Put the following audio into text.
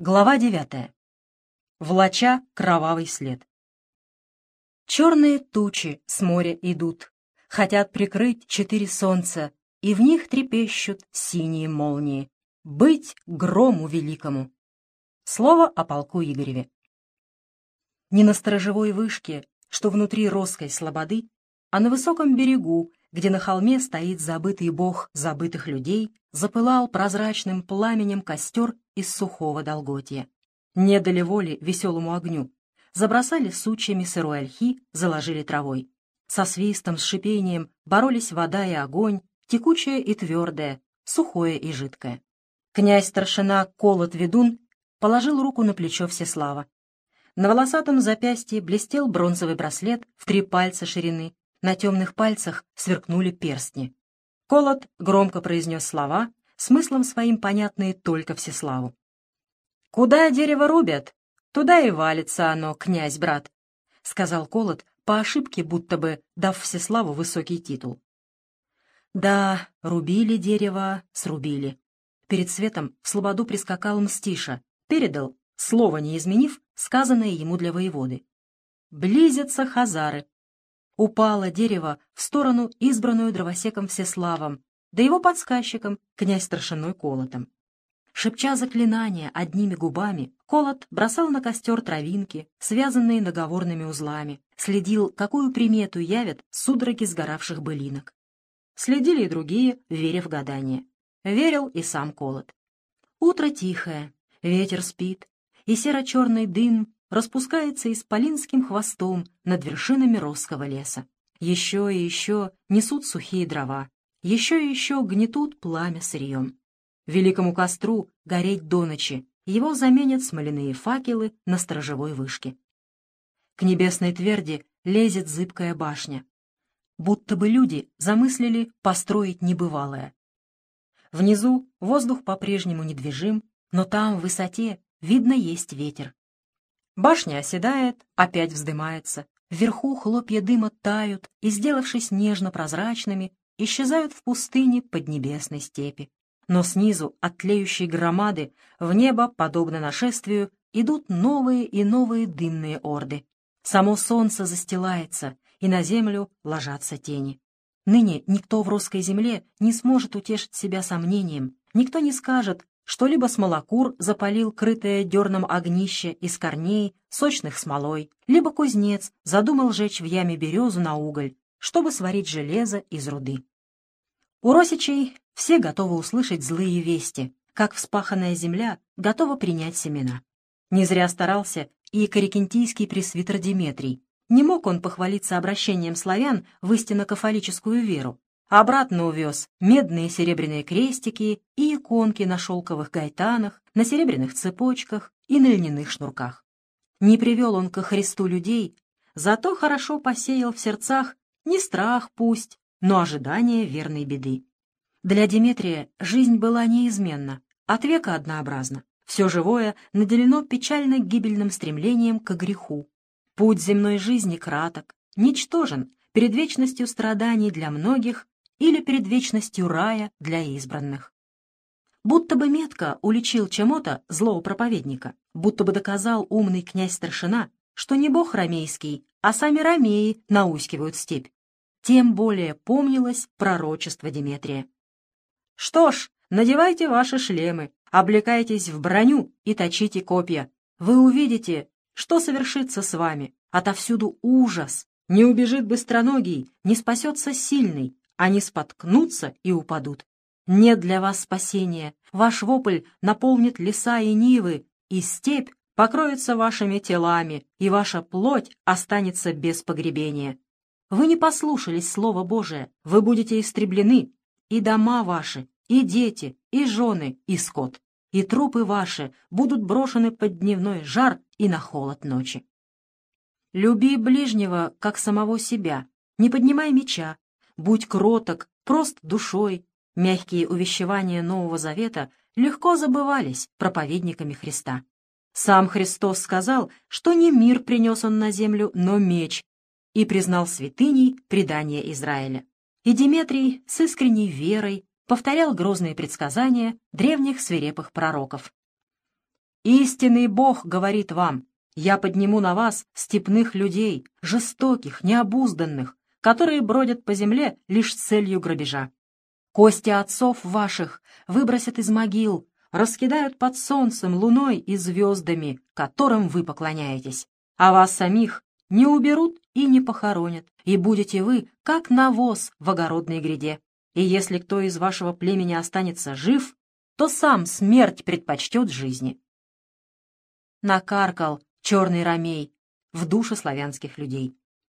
Глава девятая. Влача кровавый след. Черные тучи с моря идут, Хотят прикрыть четыре солнца, И в них трепещут синие молнии. Быть грому великому. Слово о полку Игореве. Не на сторожевой вышке, что внутри Росской слободы, а на высоком берегу, где на холме стоит забытый бог забытых людей, запылал прозрачным пламенем костер из сухого долготья. Не дали воли веселому огню. Забросали сучьями сырой ольхи, заложили травой. Со свистом, с шипением боролись вода и огонь, текучее и твердое, сухое и жидкое. Князь-старшина Колот-Ведун положил руку на плечо Всеслава. На волосатом запястье блестел бронзовый браслет в три пальца ширины, на темных пальцах сверкнули перстни. Колот громко произнес слова, смыслом своим понятные только Всеславу. «Куда дерево рубят, туда и валится оно, князь-брат», — сказал Колот, по ошибке будто бы дав Всеславу высокий титул. Да, рубили дерево, срубили. Перед светом в слободу прискакал Мстиша, передал, слово не изменив, сказанное ему для воеводы. Близятся хазары, упало дерево в сторону, избранную дровосеком Всеславом, да его подсказчиком, князь старшиной Колотом. Шепча заклинания одними губами, Колот бросал на костер травинки, связанные наговорными узлами, следил, какую примету явят судороги сгоравших былинок. Следили и другие, веря в гадание. Верил и сам Колот. Утро тихое, ветер спит, и серо-черный дым распускается исполинским хвостом над вершинами росского леса. Еще и еще несут сухие дрова, еще и еще гнетут пламя сырьем. Великому костру гореть до ночи, его заменят смоляные факелы на сторожевой вышке. К небесной тверди лезет зыбкая башня. Будто бы люди замыслили построить небывалое. Внизу воздух по-прежнему недвижим, но там, в высоте, видно есть ветер. Башня оседает, опять вздымается. Вверху хлопья дыма тают и, сделавшись нежно-прозрачными, исчезают в пустыне поднебесной степи. Но снизу, от тлеющей громады, в небо, подобно нашествию, идут новые и новые дымные орды. Само солнце застилается, и на землю ложатся тени. Ныне никто в русской земле не сможет утешить себя сомнением, никто не скажет, что либо смолокур запалил крытое дерном огнище из корней, сочных смолой, либо кузнец задумал жечь в яме березу на уголь, чтобы сварить железо из руды. У Росичей все готовы услышать злые вести, как вспаханная земля готова принять семена. Не зря старался и корикентийский пресвитер Диметрий. Не мог он похвалиться обращением славян в истинно-кафолическую веру, Обратно увез медные и серебряные крестики и иконки на шелковых гайтанах, на серебряных цепочках и на льняных шнурках. Не привел он ко Христу людей, зато хорошо посеял в сердцах не страх пусть, но ожидание верной беды. Для Деметрия жизнь была неизменна, от века однообразна. Все живое наделено печально гибельным стремлением к греху. Путь земной жизни краток, ничтожен перед вечностью страданий для многих или перед вечностью рая для избранных. Будто бы метко уличил чему-то злого проповедника, будто бы доказал умный князь-старшина, что не бог ромейский, а сами ромеи наускивают степь. Тем более помнилось пророчество Деметрия. «Что ж, надевайте ваши шлемы, облекайтесь в броню и точите копья. Вы увидите, что совершится с вами. Отовсюду ужас. Не убежит быстроногий, не спасется сильный, они споткнутся и упадут. Нет для вас спасения. Ваш вопль наполнит леса и нивы, и степь покроется вашими телами, и ваша плоть останется без погребения. Вы не послушались Слова Божия, вы будете истреблены, и дома ваши, и дети, и жены, и скот, и трупы ваши будут брошены под дневной жар и на холод ночи. Люби ближнего, как самого себя, не поднимай меча, будь кроток, прост душой. Мягкие увещевания Нового Завета легко забывались проповедниками Христа. Сам Христос сказал, что не мир принес он на землю, но меч, и признал святыней предания Израиля. И Диметрий с искренней верой повторял грозные предсказания древних свирепых пророков. Истинный Бог говорит вам, я подниму на вас степных людей, жестоких, необузданных, которые бродят по земле лишь с целью грабежа. Кости отцов ваших выбросят из могил, раскидают под солнцем, луной и звездами, которым вы поклоняетесь, а вас самих не уберут и не похоронят, и будете вы, как навоз в огородной гряде. И если кто из вашего племени останется жив, то сам смерть предпочтет жизни. Накаркал черный ромей в душе славянских людей.